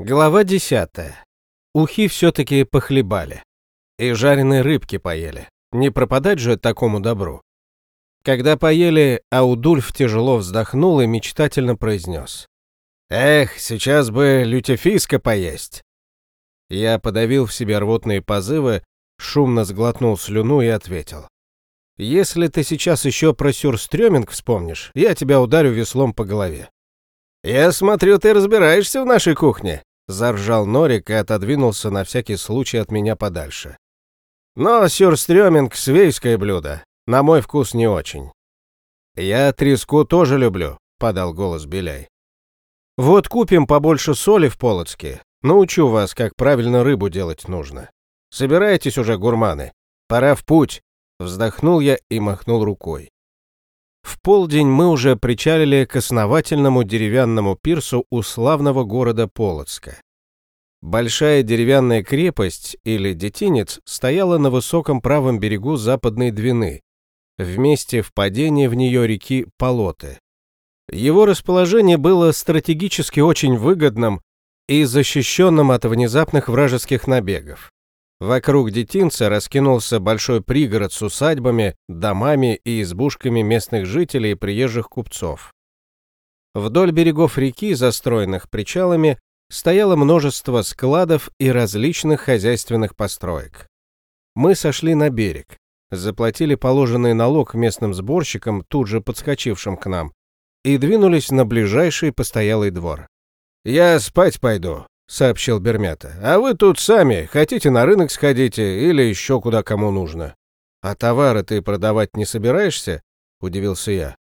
Глава десятая. Ухи все-таки похлебали. И жареные рыбки поели. Не пропадать же такому добру. Когда поели, Аудульф тяжело вздохнул и мечтательно произнес. «Эх, сейчас бы лютефиска поесть!» Я подавил в себе рвотные позывы, шумно сглотнул слюну и ответил. «Если ты сейчас еще про сюрстрёминг вспомнишь, я тебя ударю веслом по голове». «Я смотрю, ты разбираешься в нашей кухне», Заржал Норик и отодвинулся на всякий случай от меня подальше. Но сюрстрёминг — свейское блюдо. На мой вкус не очень. «Я треску тоже люблю», — подал голос Беляй. «Вот купим побольше соли в Полоцке. Научу вас, как правильно рыбу делать нужно. Собирайтесь уже, гурманы. Пора в путь», — вздохнул я и махнул рукой. В полдень мы уже причалили к основательному деревянному пирсу у славного города Полоцка. Большая деревянная крепость или детинец стояла на высоком правом берегу западной Двины, в месте впадения в нее реки Полоты. Его расположение было стратегически очень выгодным и защищенным от внезапных вражеских набегов. Вокруг детинца раскинулся большой пригород с усадьбами, домами и избушками местных жителей и приезжих купцов. Вдоль берегов реки, застроенных причалами, стояло множество складов и различных хозяйственных построек. Мы сошли на берег, заплатили положенный налог местным сборщикам, тут же подскочившим к нам, и двинулись на ближайший постоялый двор. «Я спать пойду», — сообщил Бермята. «А вы тут сами, хотите на рынок сходите или еще куда кому нужно». «А товары ты продавать не собираешься?» — удивился я.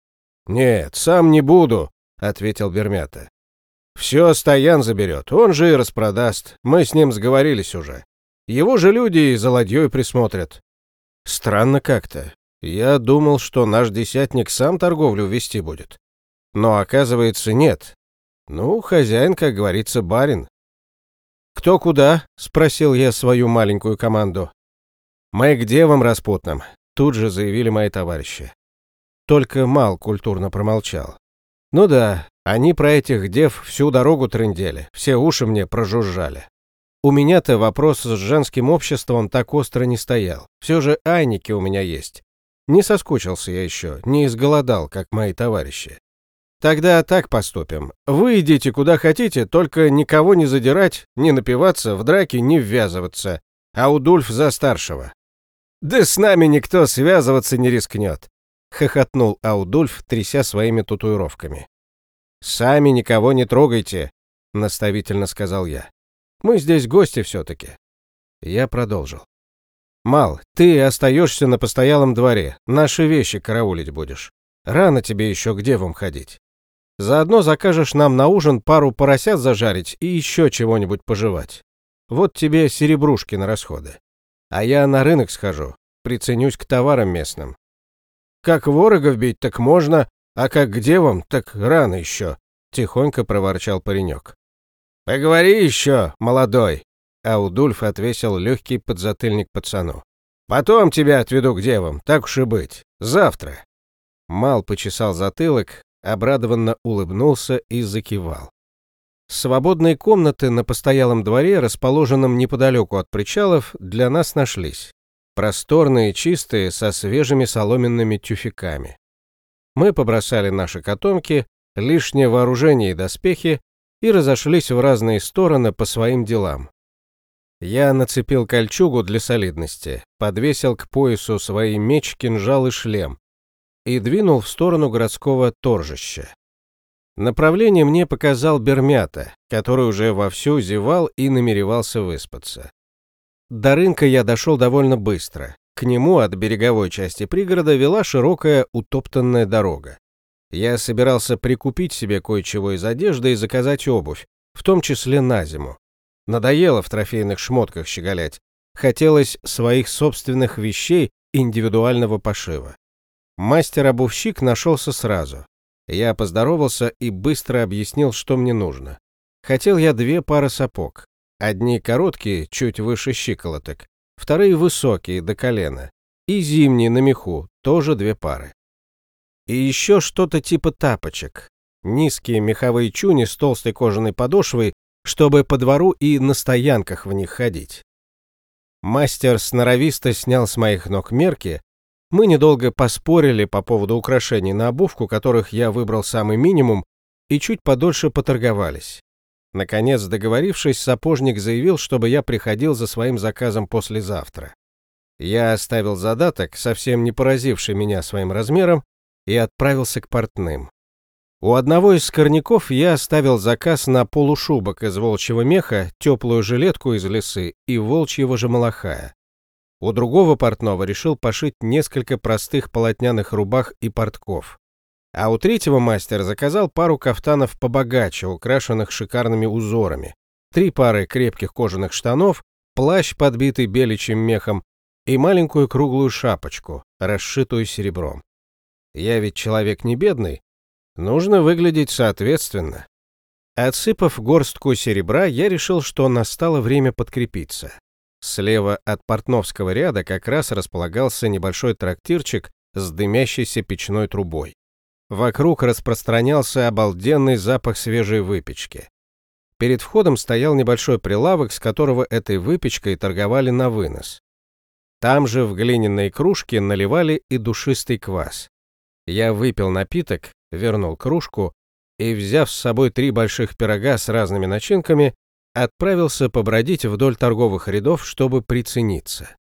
«Нет, сам не буду», — ответил Бермята. «Все Стоян заберет, он же и распродаст, мы с ним сговорились уже. Его же люди и за ладьей присмотрят». «Странно как-то. Я думал, что наш десятник сам торговлю вести будет. Но оказывается, нет. Ну, хозяин, как говорится, барин. «Кто куда?» — спросил я свою маленькую команду. «Мы к девам распутным», — тут же заявили мои товарищи. Только Мал культурно промолчал. «Ну да, они про этих дев всю дорогу трындели, все уши мне прожужжали. У меня-то вопрос с женским обществом так остро не стоял. Все же айники у меня есть. Не соскучился я еще, не изголодал, как мои товарищи. Тогда так поступим. Вы идите куда хотите, только никого не задирать, не напиваться, в драке не ввязываться. А Удульф за старшего. Да с нами никто связываться не рискнет. Хохотнул Аудульф, тряся своими татуировками. «Сами никого не трогайте», — наставительно сказал я. «Мы здесь гости все-таки». Я продолжил. «Мал, ты остаешься на постоялом дворе, наши вещи караулить будешь. Рано тебе еще к девам ходить. Заодно закажешь нам на ужин пару поросят зажарить и еще чего-нибудь пожевать. Вот тебе серебрушки на расходы. А я на рынок схожу, приценюсь к товарам местным. Как ворогов бить, так можно, а как к девам, так рано еще, тихонько проворчал паренек. Поговори еще, молодой, а Удульф отвесил легкий подзатыльник пацану. Потом тебя отведу к девам, так уж и быть. Завтра. Мал почесал затылок, обрадованно улыбнулся и закивал. Свободные комнаты на постоялом дворе, расположенном неподалеку от причалов, для нас нашлись. Просторные, чистые, со свежими соломенными тюфяками. Мы побросали наши котомки, лишнее вооружение и доспехи и разошлись в разные стороны по своим делам. Я нацепил кольчугу для солидности, подвесил к поясу свои меч, кинжал и шлем, и двинул в сторону городского торжища. Направление мне показал Бермята, который уже вовсю зевал и намеревался выспаться. До рынка я дошел довольно быстро. К нему от береговой части пригорода вела широкая утоптанная дорога. Я собирался прикупить себе кое-чего из одежды и заказать обувь, в том числе на зиму. Надоело в трофейных шмотках щеголять. Хотелось своих собственных вещей индивидуального пошива. Мастер-обувщик нашелся сразу. Я поздоровался и быстро объяснил, что мне нужно. Хотел я две пары сапог. Одни короткие, чуть выше щиколоток, вторые высокие, до колена. И зимние на меху, тоже две пары. И еще что-то типа тапочек. Низкие меховые чуни с толстой кожаной подошвой чтобы по двору и на стоянках в них ходить. Мастер сноровисто снял с моих ног мерки, мы недолго поспорили по поводу украшений на обувку, которых я выбрал самый минимум, и чуть подольше поторговались. Наконец, договорившись, сапожник заявил, чтобы я приходил за своим заказом послезавтра. Я оставил задаток, совсем не поразивший меня своим размером, и отправился к портным. У одного из скорняков я оставил заказ на полушубок из волчьего меха, теплую жилетку из лисы и волчьего же малахая. У другого портного решил пошить несколько простых полотняных рубах и портков. А у третьего мастера заказал пару кафтанов побогаче, украшенных шикарными узорами, три пары крепких кожаных штанов, плащ, подбитый беличьим мехом, и маленькую круглую шапочку, расшитую серебром. Я ведь человек не бедный, нужно выглядеть соответственно. Отсыпав горстку серебра, я решил, что настало время подкрепиться. Слева от портновского ряда как раз располагался небольшой трактирчик с дымящейся печной трубой. Вокруг распространялся обалденный запах свежей выпечки. Перед входом стоял небольшой прилавок, с которого этой выпечкой торговали на вынос. Там же в глиняной кружке наливали и душистый квас. Я выпил напиток, вернул кружку и, взяв с собой три больших пирога с разными начинками, отправился побродить вдоль торговых рядов, чтобы прицениться.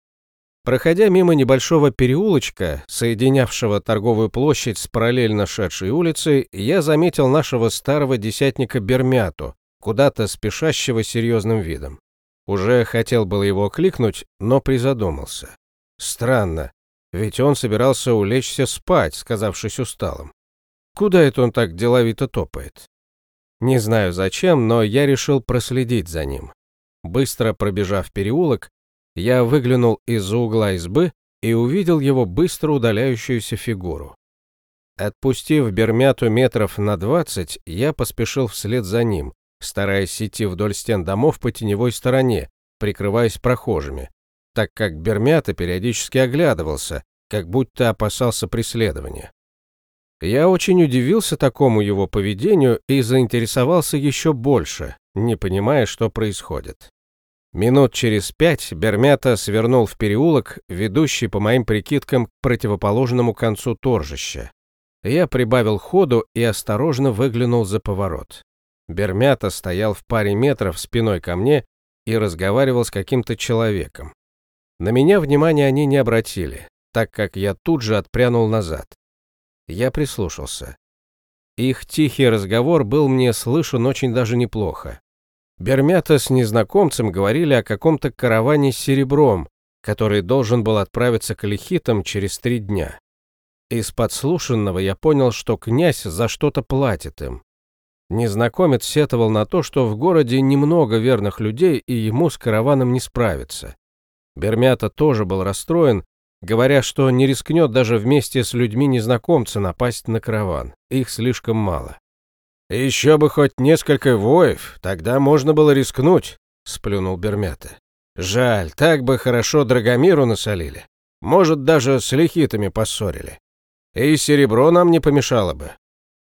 Проходя мимо небольшого переулочка, соединявшего торговую площадь с параллельно шедшей улицей, я заметил нашего старого десятника Бермяту, куда-то спешащего серьезным видом. Уже хотел было его кликнуть, но призадумался. Странно, ведь он собирался улечься спать, сказавшись усталым. Куда это он так деловито топает? Не знаю зачем, но я решил проследить за ним. Быстро пробежав переулок, я выглянул из-за угла избы и увидел его быстро удаляющуюся фигуру. Отпустив Бермяту метров на двадцать, я поспешил вслед за ним, стараясь идти вдоль стен домов по теневой стороне, прикрываясь прохожими, так как Бермята периодически оглядывался, как будто опасался преследования. Я очень удивился такому его поведению и заинтересовался еще больше, не понимая, что происходит. Минут через пять Бермята свернул в переулок, ведущий, по моим прикидкам, к противоположному концу торжища. Я прибавил ходу и осторожно выглянул за поворот. Бермята стоял в паре метров спиной ко мне и разговаривал с каким-то человеком. На меня внимания они не обратили, так как я тут же отпрянул назад. Я прислушался. Их тихий разговор был мне слышен очень даже неплохо. Бермята с незнакомцем говорили о каком-то караване с серебром, который должен был отправиться к Лихитам через три дня. Из подслушанного я понял, что князь за что-то платит им. Незнакомец сетовал на то, что в городе немного верных людей и ему с караваном не справиться. Бермята тоже был расстроен, говоря, что не рискнет даже вместе с людьми незнакомца напасть на караван, их слишком мало. «Еще бы хоть несколько воев, тогда можно было рискнуть», — сплюнул Бермята. «Жаль, так бы хорошо Драгомиру насолили. Может, даже с лихитами поссорили. И серебро нам не помешало бы.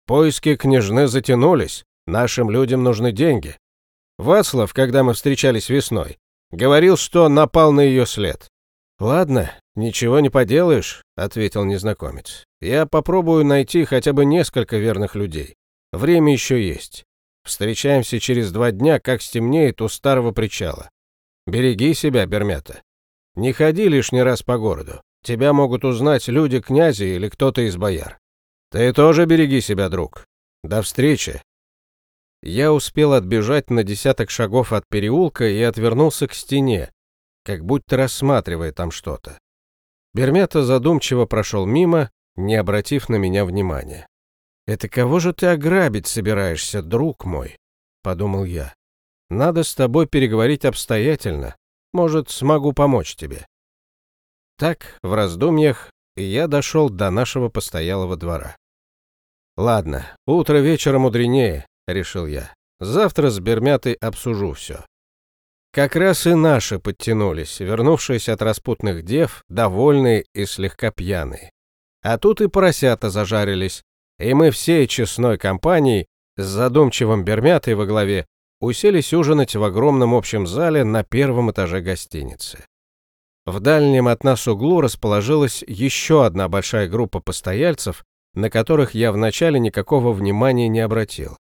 Поиски княжны затянулись, нашим людям нужны деньги. Вацлав, когда мы встречались весной, говорил, что напал на ее след. «Ладно, ничего не поделаешь», — ответил незнакомец. «Я попробую найти хотя бы несколько верных людей. Время еще есть. Встречаемся через два дня, как стемнеет у старого причала. Береги себя, Бермята. Не ходи лишний раз по городу. Тебя могут узнать люди князя или кто-то из бояр. Ты тоже береги себя, друг. До встречи». Я успел отбежать на десяток шагов от переулка и отвернулся к стене, как будто рассматривая там что-то. Бермята задумчиво прошел мимо, не обратив на меня внимания. «Это кого же ты ограбить собираешься, друг мой?» — подумал я. «Надо с тобой переговорить обстоятельно. Может, смогу помочь тебе». Так, в раздумьях, я дошел до нашего постоялого двора. «Ладно, утро вечера мудренее», — решил я. «Завтра с Бермятой обсужу все». Как раз и наши подтянулись, вернувшись от распутных дев, довольные и слегка пьяные. А тут и поросята зажарились, и мы всей честной компанией с задумчивым Бермятой во главе уселись ужинать в огромном общем зале на первом этаже гостиницы. В дальнем от нас углу расположилась еще одна большая группа постояльцев, на которых я вначале никакого внимания не обратил.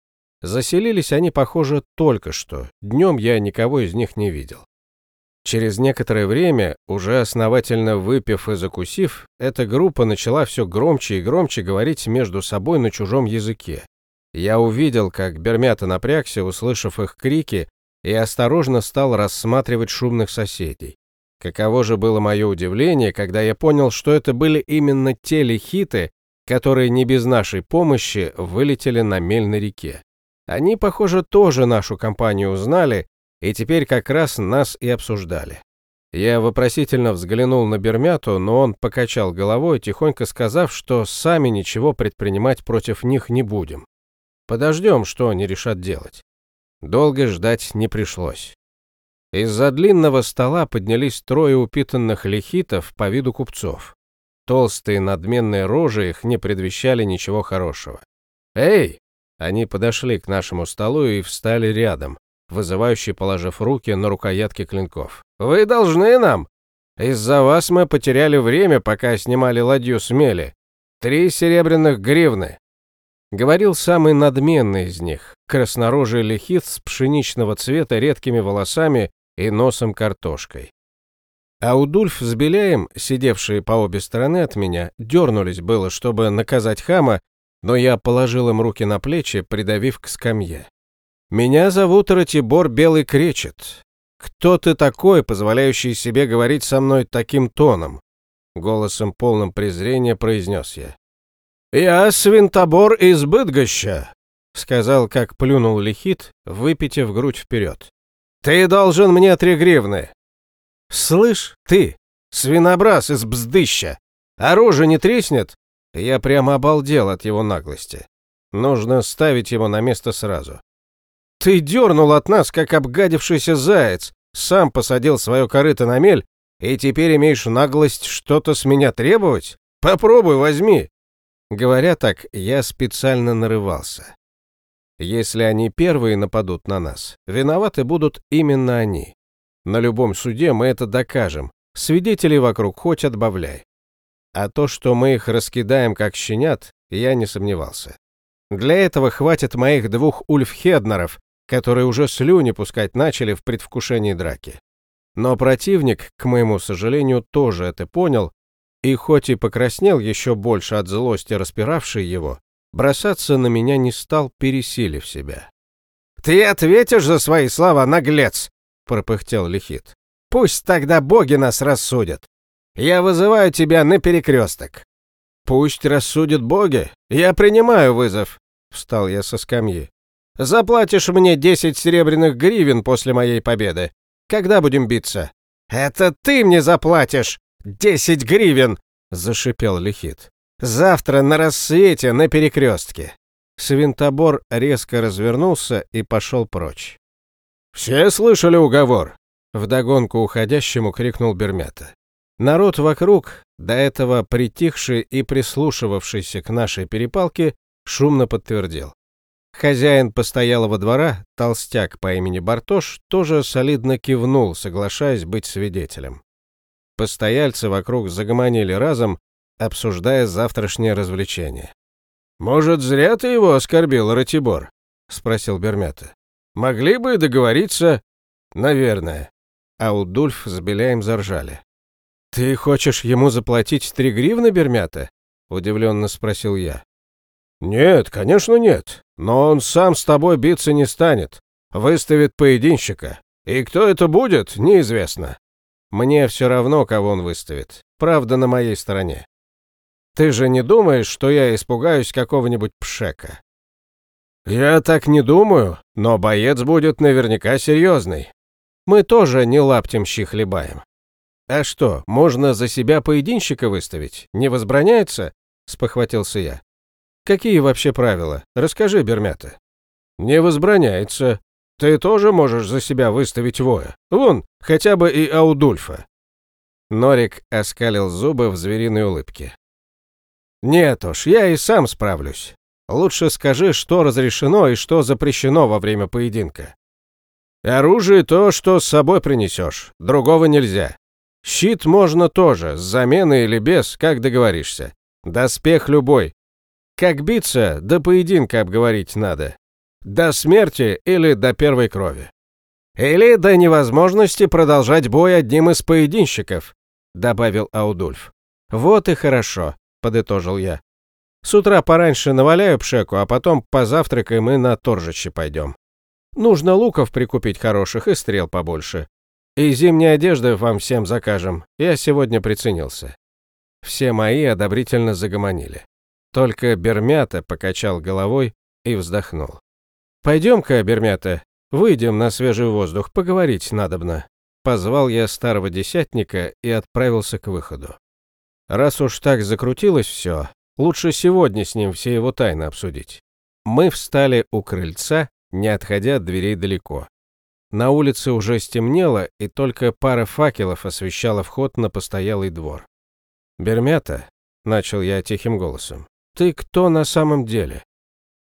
Заселились они, похоже, только что, днем я никого из них не видел. Через некоторое время, уже основательно выпив и закусив, эта группа начала все громче и громче говорить между собой на чужом языке. Я увидел, как Бермята напрягся, услышав их крики, и осторожно стал рассматривать шумных соседей. Каково же было мое удивление, когда я понял, что это были именно те лихиты, которые не без нашей помощи вылетели на мель на реке. Они, похоже, тоже нашу компанию узнали, и теперь как раз нас и обсуждали. Я вопросительно взглянул на Бермяту, но он покачал головой, тихонько сказав, что сами ничего предпринимать против них не будем. Подождем, что они решат делать. Долго ждать не пришлось. Из-за длинного стола поднялись трое упитанных лихитов по виду купцов. Толстые надменные рожи их не предвещали ничего хорошего. «Эй!» Они подошли к нашему столу и встали рядом, вызывающе положив руки на рукоятки клинков. «Вы должны нам! Из-за вас мы потеряли время, пока снимали ладью с мели. Три серебряных гривны. Говорил самый надменный из них, краснорожий лихит с пшеничного цвета редкими волосами и носом картошкой. А Удульф с Беляем, сидевшие по обе стороны от меня, дернулись было, чтобы наказать хама, но я положил им руки на плечи, придавив к скамье. «Меня зовут Ратибор Белый Кречет. Кто ты такой, позволяющий себе говорить со мной таким тоном?» Голосом полным презрения произнес я. «Я свинтобор из Быдгоща», — сказал, как плюнул лихит, выпитив грудь вперед. «Ты должен мне три гривны». «Слышь, ты, свинобраз из Бздыща, оружие не треснет?» Я прямо обалдел от его наглости. Нужно ставить его на место сразу. «Ты дернул от нас, как обгадившийся заяц, сам посадил свое корыто на мель, и теперь имеешь наглость что-то с меня требовать? Попробуй, возьми!» Говоря так, я специально нарывался. Если они первые нападут на нас, виноваты будут именно они. На любом суде мы это докажем. Свидетелей вокруг хоть отбавляй. А то, что мы их раскидаем как щенят, я не сомневался. Для этого хватит моих двух ульфхеднеров, которые уже слюни пускать начали в предвкушении драки. Но противник, к моему сожалению, тоже это понял и хоть и покраснел еще больше от злости, распиравшей его, бросаться на меня не стал, пересилив себя. «Ты ответишь за свои слова, наглец!» — пропыхтел Лихит. «Пусть тогда боги нас рассудят. Я вызываю тебя на перекресток». «Пусть рассудят боги. Я принимаю вызов», — встал я со скамьи. «Заплатишь мне десять серебряных гривен после моей победы. Когда будем биться?» «Это ты мне заплатишь!» «Десять гривен!» — зашипел Лихит. «Завтра на рассвете на перекрестке!» Свинтобор резко развернулся и пошел прочь. «Все слышали уговор?» — вдогонку уходящему крикнул Бермята. Народ вокруг, до этого притихший и прислушивавшийся к нашей перепалке, шумно подтвердил. Хозяин постоялого двора, толстяк по имени Бартош, тоже солидно кивнул, соглашаясь быть свидетелем. Постояльцы вокруг загомонили разом, обсуждая завтрашнее развлечение. «Может, зря ты его оскорбил, Ратибор?» — спросил Бермята. «Могли бы договориться...» «Наверное». А Удульф с Беляем заржали. «Ты хочешь ему заплатить три гривны, Бермята?» — удивленно спросил я. «Нет, конечно нет. Но он сам с тобой биться не станет. Выставит поединщика. И кто это будет, неизвестно. Мне все равно, кого он выставит. Правда на моей стороне. Ты же не думаешь, что я испугаюсь какого-нибудь пшека? Я так не думаю, но боец будет наверняка серьезный. Мы тоже не лаптем щи хлебаем. А что, можно за себя поединщика выставить? Не возбраняется? Спохватился я. Какие вообще правила? Расскажи, Бермята. Не возбраняется. Ты тоже можешь за себя выставить воя. Вон, хотя бы и Аудульфа». Норик оскалил зубы в звериной улыбке. «Нет уж, я и сам справлюсь. Лучше скажи, что разрешено и что запрещено во время поединка. Оружие то, что с собой принесешь, другого нельзя. Щит можно тоже, с заменой или без, как договоришься. Доспех любой. Как биться, до поединка обговорить надо. До смерти или до первой крови. Или до невозможности продолжать бой одним из поединщиков, добавил Аудульф. Вот и хорошо, подытожил я. С утра пораньше наваляю пшеку, а потом позавтракаем и на торжище пойдем. Нужно луков прикупить хороших и стрел побольше. И зимние одежды вам всем закажем. Я сегодня приценился. Все мои одобрительно загомонили. Только Бермята покачал головой и вздохнул. «Пойдем-ка, Бермята, выйдем на свежий воздух, поговорить надобно». Позвал я старого десятника и отправился к выходу. Раз уж так закрутилось все, лучше сегодня с ним все его тайны обсудить. Мы встали у крыльца, не отходя от дверей далеко. На улице уже стемнело, и только пара факелов освещала вход на постоялый двор. «Бермята», — начал я тихим голосом, — «ты кто на самом деле?»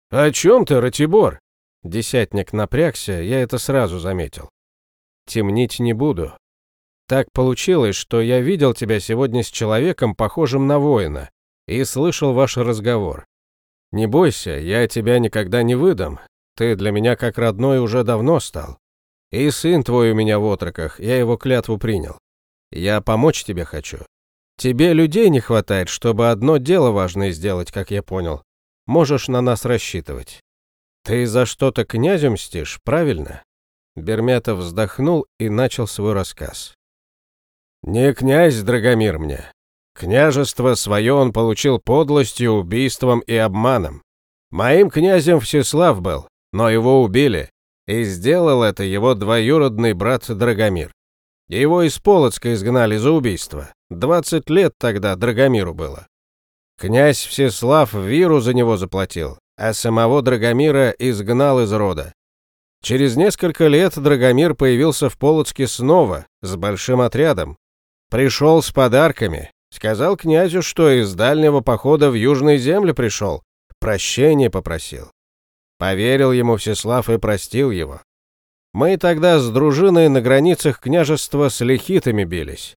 «О чем ты, Ратибор?» Десятник напрягся, я это сразу заметил. «Темнить не буду. Так получилось, что я видел тебя сегодня с человеком, похожим на воина, и слышал ваш разговор. Не бойся, я тебя никогда не выдам. Ты для меня как родной уже давно стал. И сын твой у меня в отроках, я его клятву принял. Я помочь тебе хочу. Тебе людей не хватает, чтобы одно дело важное сделать, как я понял. Можешь на нас рассчитывать. Ты за что-то князю мстишь, правильно?» Бермятов вздохнул и начал свой рассказ. «Не князь Драгомир мне. Княжество свое он получил подлостью, убийством и обманом. Моим князем Всеслав был, но его убили, и сделал это его двоюродный брат Драгомир. Его из Полоцка изгнали за убийство. Двадцать лет тогда Драгомиру было. Князь Всеслав Виру за него заплатил, а самого Драгомира изгнал из рода. Через несколько лет Драгомир появился в Полоцке снова, с большим отрядом. Пришел с подарками, сказал князю, что из дальнего похода в южные земли пришел, прощение попросил. Поверил ему Всеслав и простил его. Мы тогда с дружиной на границах княжества с лихитами бились.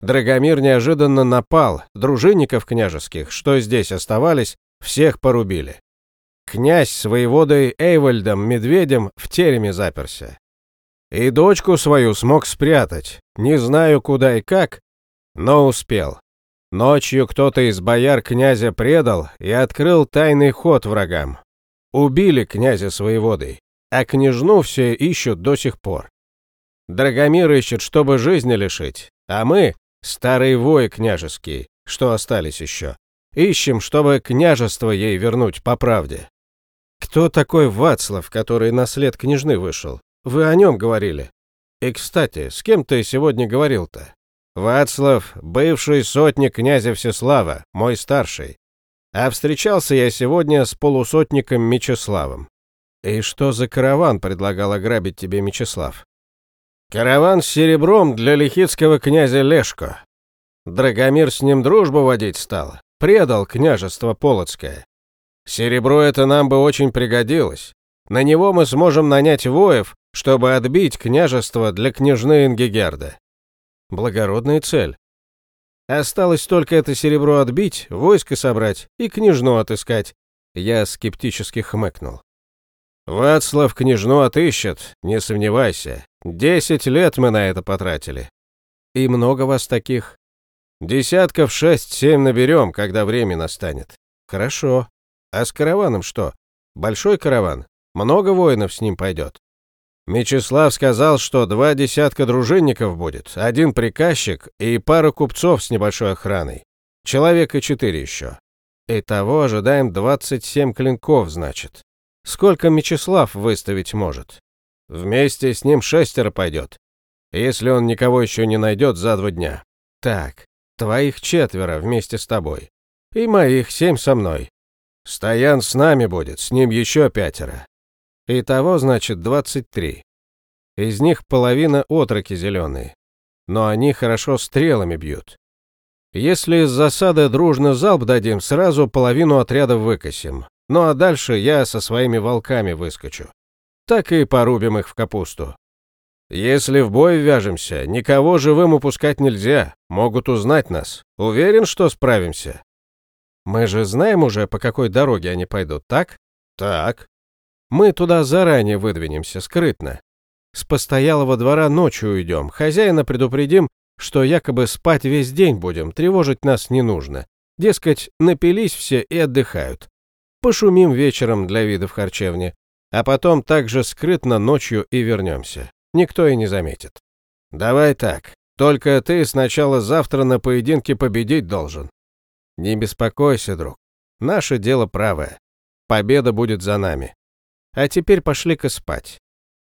Драгомир неожиданно напал, дружинников княжеских, что здесь оставались, всех порубили. Князь с воеводой Эйвальдом, медведем, в тереме заперся. И дочку свою смог спрятать, не знаю куда и как, но успел. Ночью кто-то из бояр князя предал и открыл тайный ход врагам. Убили князя своей водой, а княжну все ищут до сих пор. Драгомир ищет, чтобы жизни лишить, а мы, старые вои княжеские, что остались еще, ищем, чтобы княжество ей вернуть по правде. Кто такой Вацлав, который на след княжны вышел? Вы о нем говорили. И, кстати, с кем ты сегодня говорил-то? Вацлав, бывший сотник князя Всеслава, мой старший. А встречался я сегодня с полусотником Мечиславом. И что за караван предлагал ограбить тебе Мечислав? Караван с серебром для лихицкого князя Лешко. Драгомир с ним дружбу водить стал, предал княжество Полоцкое. Серебро это нам бы очень пригодилось. На него мы сможем нанять воев, чтобы отбить княжество для княжны Ингигерда. Благородная цель. Осталось только это серебро отбить, войско собрать и княжну отыскать. Я скептически хмыкнул. Вацлав княжну отыщет, не сомневайся. Десять лет мы на это потратили. И много вас таких? Десятков шесть-семь наберем, когда время настанет. Хорошо. А с караваном что? Большой караван? Много воинов с ним пойдет? Мечислав сказал, что два десятка дружинников будет, один приказчик и пара купцов с небольшой охраной. Человека четыре еще. Итого ожидаем 27 клинков, значит. Сколько Мечислав выставить может? Вместе с ним шестеро пойдет. Если он никого еще не найдет за два дня. Так, твоих четверо вместе с тобой. И моих семь со мной. Стоян с нами будет, с ним еще пятеро. Итого, значит, 23. Из них половина отроки зеленые. Но они хорошо стрелами бьют. Если из засады дружно залп дадим, сразу половину отряда выкосим. Ну а дальше я со своими волками выскочу. Так и порубим их в капусту. Если в бой вяжемся, никого живым упускать нельзя. Могут узнать нас. Уверен, что справимся. Мы же знаем уже, по какой дороге они пойдут, так? Так. Мы туда заранее выдвинемся, скрытно. С постоялого двора ночью уйдем. Хозяина предупредим, что якобы спать весь день будем, тревожить нас не нужно. Дескать, напились все и отдыхают. Пошумим вечером для вида в харчевне, а потом также скрытно ночью и вернемся. Никто и не заметит. Давай так, только ты сначала завтра на поединке победить должен. Не беспокойся, друг. Наше дело правое. Победа будет за нами. А теперь пошли-ка спать.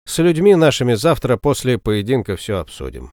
С людьми нашими завтра после поединка все обсудим.